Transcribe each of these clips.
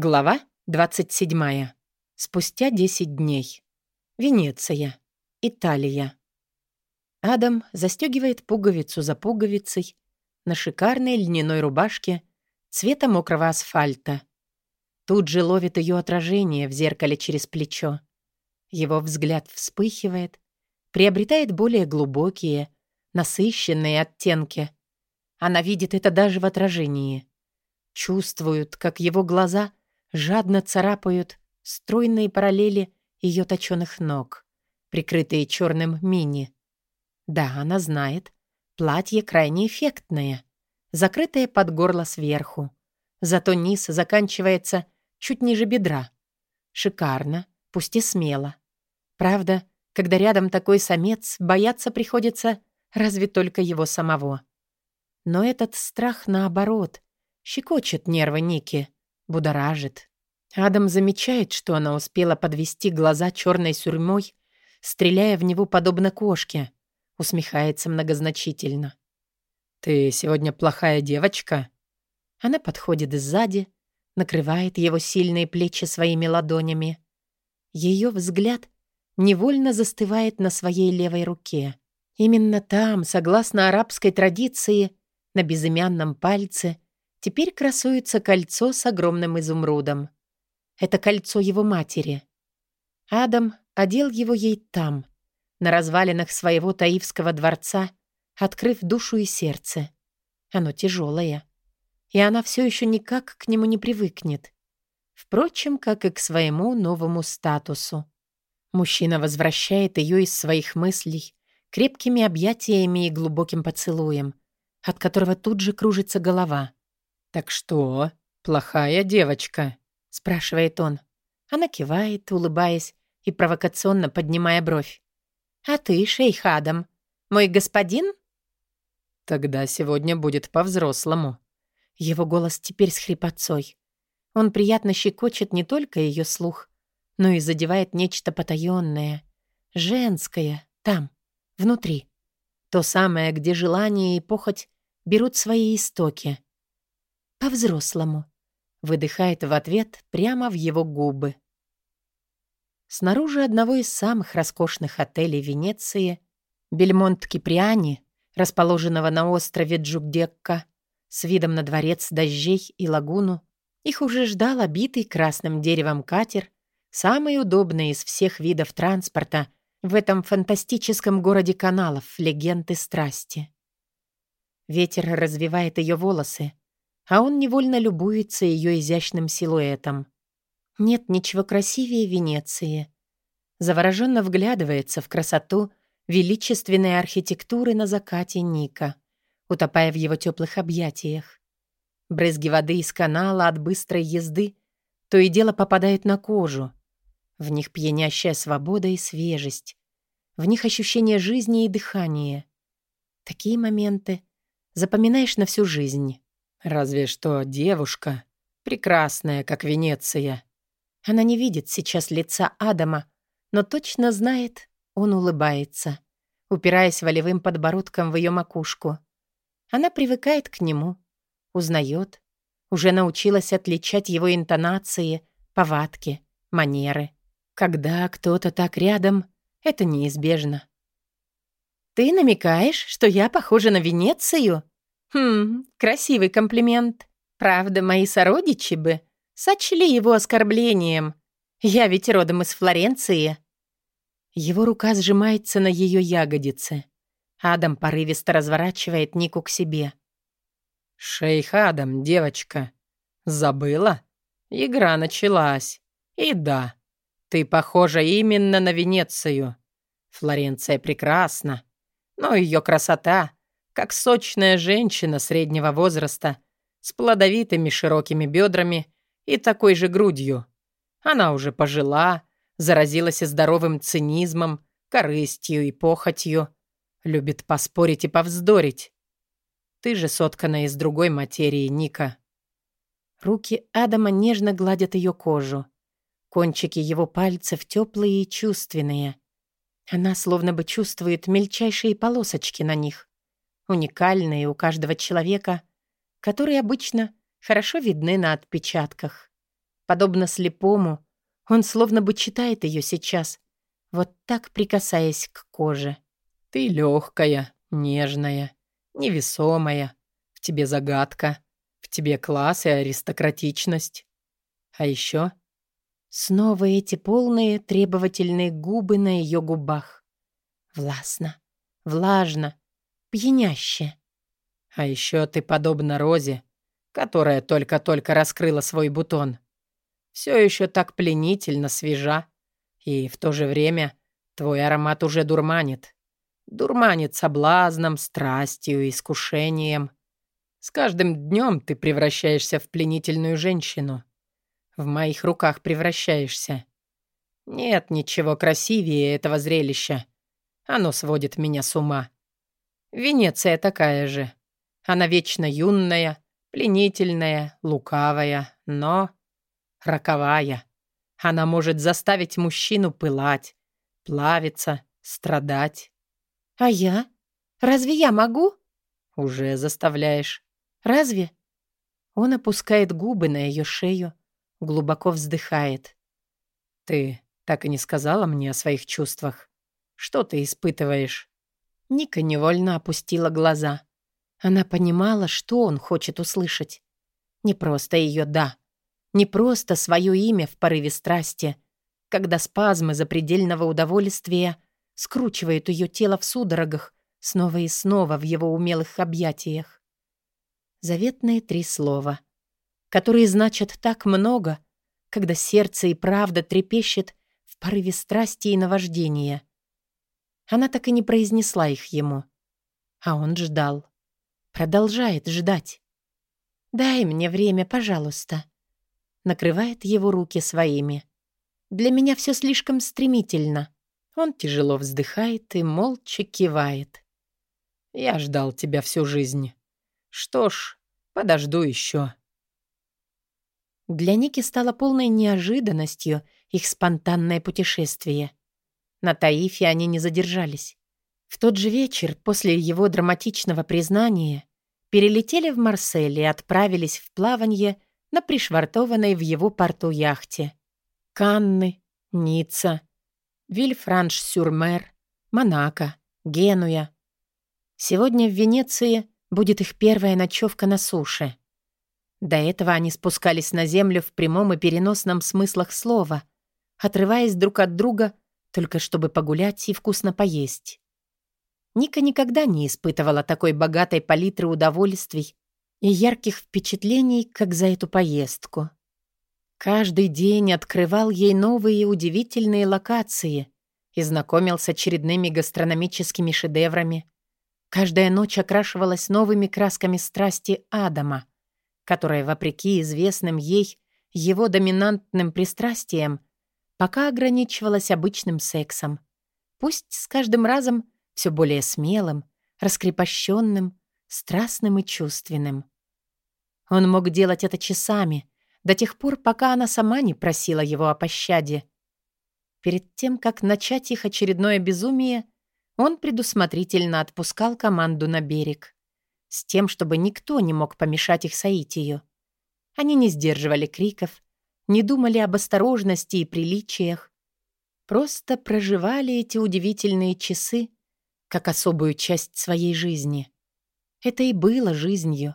Глава 27. Спустя 10 дней. Венеция. Италия. Адам застегивает пуговицу за пуговицей на шикарной льняной рубашке цвета мокрого асфальта. Тут же ловит ее отражение в зеркале через плечо. Его взгляд вспыхивает, приобретает более глубокие, насыщенные оттенки. Она видит это даже в отражении. Чувствует, как его глаза жадно царапают стройные параллели ее точёных ног, прикрытые черным мини. Да, она знает, платье крайне эффектное, закрытое под горло сверху. Зато низ заканчивается чуть ниже бедра. Шикарно, пусть и смело. Правда, когда рядом такой самец, бояться приходится разве только его самого. Но этот страх, наоборот, щекочет нервы Ники, будоражит. Адам замечает, что она успела подвести глаза черной сюрьмой, стреляя в него подобно кошке. Усмехается многозначительно. «Ты сегодня плохая девочка?» Она подходит сзади, накрывает его сильные плечи своими ладонями. Ее взгляд невольно застывает на своей левой руке. Именно там, согласно арабской традиции, на безымянном пальце теперь красуется кольцо с огромным изумрудом. Это кольцо его матери. Адам одел его ей там, на развалинах своего таивского дворца, открыв душу и сердце. Оно тяжелое, и она все еще никак к нему не привыкнет. Впрочем, как и к своему новому статусу. Мужчина возвращает ее из своих мыслей крепкими объятиями и глубоким поцелуем, от которого тут же кружится голова. «Так что, плохая девочка?» — спрашивает он. Она кивает, улыбаясь и провокационно поднимая бровь. «А ты, шейх Адам, мой господин?» «Тогда сегодня будет по-взрослому». Его голос теперь с хрипотцой. Он приятно щекочет не только ее слух, но и задевает нечто потаённое, женское, там, внутри. То самое, где желание и похоть берут свои истоки. По-взрослому. Выдыхает в ответ прямо в его губы. Снаружи одного из самых роскошных отелей Венеции, Бельмонт Киприани, расположенного на острове Джубдекка, с видом на дворец дождей и лагуну, их уже ждал обитый красным деревом катер, самый удобный из всех видов транспорта в этом фантастическом городе каналов, легенд и страсти. Ветер развивает ее волосы, а он невольно любуется ее изящным силуэтом. Нет ничего красивее Венеции. Завороженно вглядывается в красоту величественной архитектуры на закате Ника, утопая в его теплых объятиях. Брызги воды из канала от быстрой езды то и дело попадают на кожу. В них пьянящая свобода и свежесть. В них ощущение жизни и дыхания. Такие моменты запоминаешь на всю жизнь. Разве что девушка, прекрасная, как Венеция. Она не видит сейчас лица Адама, но точно знает, он улыбается, упираясь волевым подбородком в ее макушку. Она привыкает к нему, узнает, уже научилась отличать его интонации, повадки, манеры. Когда кто-то так рядом, это неизбежно. «Ты намекаешь, что я похожа на Венецию?» Хм, красивый комплимент. Правда, мои сородичи бы сочли его оскорблением. Я ведь родом из Флоренции. Его рука сжимается на ее ягодице. Адам порывисто разворачивает Нику к себе. «Шейх Адам, девочка, забыла? Игра началась. И да, ты похожа именно на Венецию. Флоренция прекрасна, но ее красота как сочная женщина среднего возраста с плодовитыми широкими бедрами и такой же грудью. Она уже пожила, заразилась здоровым цинизмом, корыстью и похотью, любит поспорить и повздорить. Ты же соткана из другой материи, Ника. Руки Адама нежно гладят ее кожу. Кончики его пальцев теплые и чувственные. Она словно бы чувствует мельчайшие полосочки на них уникальные у каждого человека, которые обычно хорошо видны на отпечатках. Подобно слепому, он словно бы читает ее сейчас, вот так прикасаясь к коже. «Ты легкая, нежная, невесомая. В тебе загадка, в тебе класс и аристократичность. А еще снова эти полные требовательные губы на ее губах. Властно, влажно, пьяняще. А еще ты подобна розе, которая только-только раскрыла свой бутон. Все еще так пленительно свежа, и в то же время твой аромат уже дурманит. Дурманит соблазном, страстью, искушением. С каждым днем ты превращаешься в пленительную женщину. В моих руках превращаешься. Нет ничего красивее этого зрелища. Оно сводит меня с ума. Венеция такая же. Она вечно юная, пленительная, лукавая, но роковая. Она может заставить мужчину пылать, плавиться, страдать. А я? Разве я могу? Уже заставляешь. Разве? Он опускает губы на ее шею, глубоко вздыхает. Ты так и не сказала мне о своих чувствах. Что ты испытываешь? Ника невольно опустила глаза. Она понимала, что он хочет услышать. Не просто ее «да», не просто свое имя в порыве страсти, когда спазмы запредельного удовольствия скручивают ее тело в судорогах снова и снова в его умелых объятиях. Заветные три слова, которые значат так много, когда сердце и правда трепещет в порыве страсти и наваждения. Она так и не произнесла их ему. А он ждал. Продолжает ждать. «Дай мне время, пожалуйста». Накрывает его руки своими. «Для меня все слишком стремительно». Он тяжело вздыхает и молча кивает. «Я ждал тебя всю жизнь. Что ж, подожду еще». Для Ники стало полной неожиданностью их спонтанное путешествие. На Таифе они не задержались. В тот же вечер, после его драматичного признания, перелетели в Марсель и отправились в плавание на пришвартованной в его порту яхте. Канны, Ницца, Вильфранш-Сюрмер, Монако, Генуя. Сегодня в Венеции будет их первая ночевка на суше. До этого они спускались на землю в прямом и переносном смыслах слова, отрываясь друг от друга только чтобы погулять и вкусно поесть. Ника никогда не испытывала такой богатой палитры удовольствий и ярких впечатлений, как за эту поездку. Каждый день открывал ей новые удивительные локации и знакомил с очередными гастрономическими шедеврами. Каждая ночь окрашивалась новыми красками страсти Адама, которая, вопреки известным ей его доминантным пристрастиям, пока ограничивалась обычным сексом. Пусть с каждым разом все более смелым, раскрепощенным, страстным и чувственным. Он мог делать это часами, до тех пор, пока она сама не просила его о пощаде. Перед тем, как начать их очередное безумие, он предусмотрительно отпускал команду на берег, с тем, чтобы никто не мог помешать их соитию. Они не сдерживали криков, не думали об осторожности и приличиях, просто проживали эти удивительные часы как особую часть своей жизни. Это и было жизнью.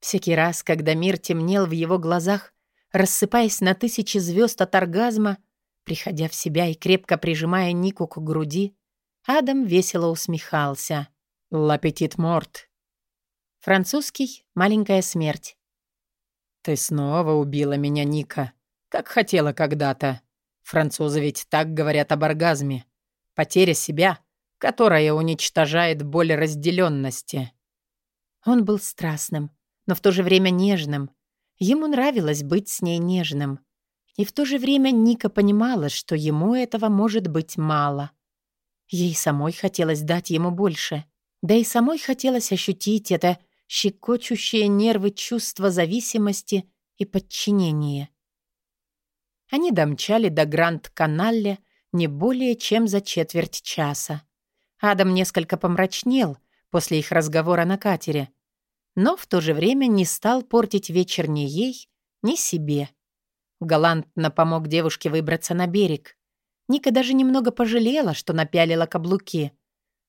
Всякий раз, когда мир темнел в его глазах, рассыпаясь на тысячи звезд от оргазма, приходя в себя и крепко прижимая Нику к груди, Адам весело усмехался. «Лапетит морт». Французский «Маленькая смерть». «Ты снова убила меня, Ника», как хотела когда-то. Французы ведь так говорят об оргазме. Потеря себя, которая уничтожает боль разделенности. Он был страстным, но в то же время нежным. Ему нравилось быть с ней нежным. И в то же время Ника понимала, что ему этого может быть мало. Ей самой хотелось дать ему больше. Да и самой хотелось ощутить это щекочущее нервы чувство зависимости и подчинения. Они домчали до Гранд-Каналле не более чем за четверть часа. Адам несколько помрачнел после их разговора на катере, но в то же время не стал портить вечер ни ей, ни себе. Галантно помог девушке выбраться на берег. Ника даже немного пожалела, что напялила каблуки.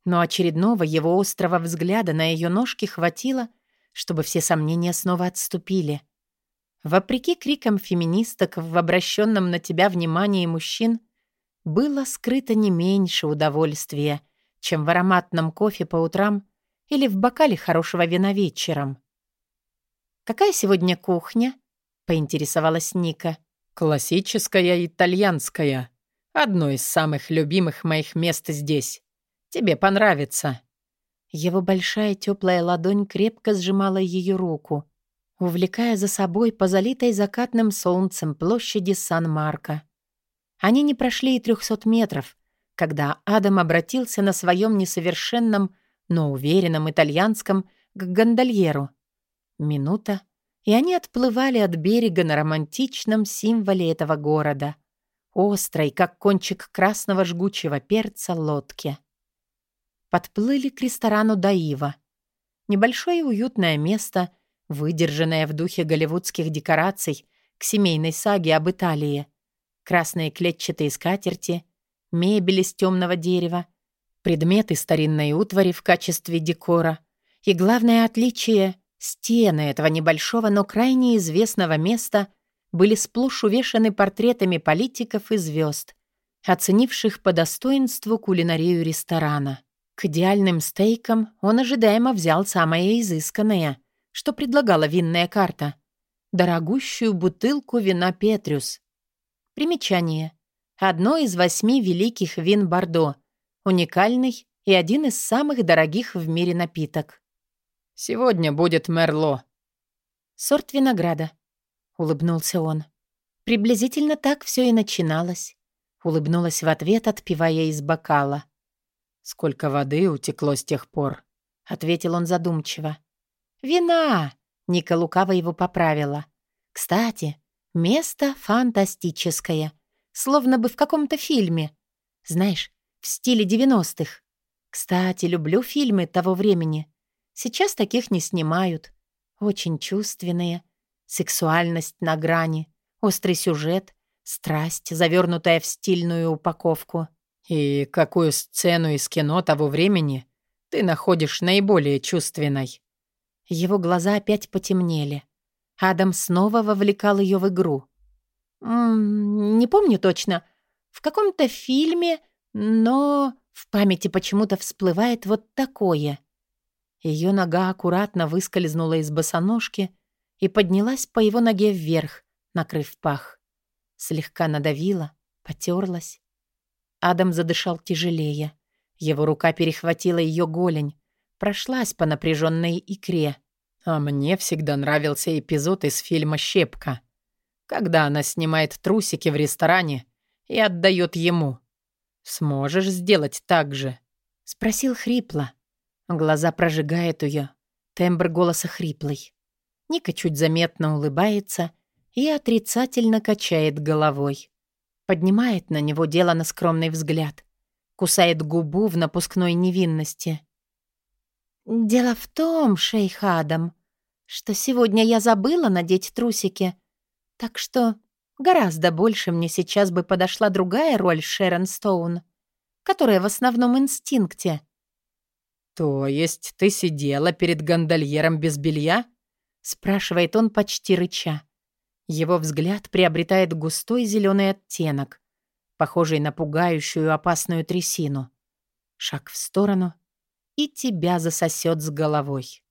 Но очередного его острого взгляда на ее ножки хватило, чтобы все сомнения снова отступили. Вопреки крикам феминисток в обращенном на тебя внимании мужчин, было скрыто не меньше удовольствия, чем в ароматном кофе по утрам или в бокале хорошего вина вечером. «Какая сегодня кухня?» — поинтересовалась Ника. «Классическая итальянская. Одно из самых любимых моих мест здесь. Тебе понравится». Его большая теплая ладонь крепко сжимала ее руку, увлекая за собой по залитой закатным солнцем площади Сан-Марко. Они не прошли и трехсот метров, когда Адам обратился на своем несовершенном, но уверенном итальянском к гондольеру. Минута, и они отплывали от берега на романтичном символе этого города, острой, как кончик красного жгучего перца, лодке. Подплыли к ресторану Даива. Небольшое уютное место, выдержанное в духе голливудских декораций к семейной саге об Италии. Красные клетчатые скатерти, мебель из темного дерева, предметы старинной утвари в качестве декора. И главное отличие — стены этого небольшого, но крайне известного места были сплошь увешаны портретами политиков и звезд, оценивших по достоинству кулинарию ресторана. К идеальным стейкам он ожидаемо взял самое изысканное, что предлагала винная карта — дорогущую бутылку вина «Петрюс». Примечание. Одно из восьми великих вин Бордо, уникальный и один из самых дорогих в мире напиток. «Сегодня будет Мерло». «Сорт винограда», — улыбнулся он. Приблизительно так все и начиналось. Улыбнулась в ответ, отпивая из бокала. «Сколько воды утекло с тех пор?» — ответил он задумчиво. «Вина!» — Ника лукаво его поправила. «Кстати, место фантастическое, словно бы в каком-то фильме. Знаешь, в стиле девяностых. Кстати, люблю фильмы того времени. Сейчас таких не снимают. Очень чувственные. Сексуальность на грани, острый сюжет, страсть, завернутая в стильную упаковку». «И какую сцену из кино того времени ты находишь наиболее чувственной?» Его глаза опять потемнели. Адам снова вовлекал ее в игру. «М -м, «Не помню точно. В каком-то фильме, но в памяти почему-то всплывает вот такое». Ее нога аккуратно выскользнула из босоножки и поднялась по его ноге вверх, накрыв пах. Слегка надавила, потерлась. Адам задышал тяжелее. Его рука перехватила ее голень, прошлась по напряженной икре. А мне всегда нравился эпизод из фильма «Щепка», когда она снимает трусики в ресторане и отдает ему. «Сможешь сделать так же?» — спросил хрипло. Глаза прожигает ее, тембр голоса хриплый. Ника чуть заметно улыбается и отрицательно качает головой. Поднимает на него дело на скромный взгляд. Кусает губу в напускной невинности. «Дело в том, шейх Адам, что сегодня я забыла надеть трусики, так что гораздо больше мне сейчас бы подошла другая роль Шерон Стоун, которая в основном инстинкте». «То есть ты сидела перед гондольером без белья?» — спрашивает он почти рыча. Его взгляд приобретает густой зеленый оттенок, похожий на пугающую опасную трясину. Шаг в сторону — и тебя засосет с головой.